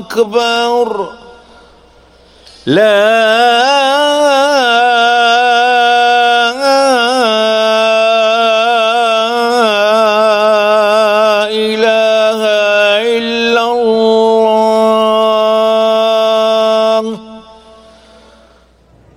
أكبر. لا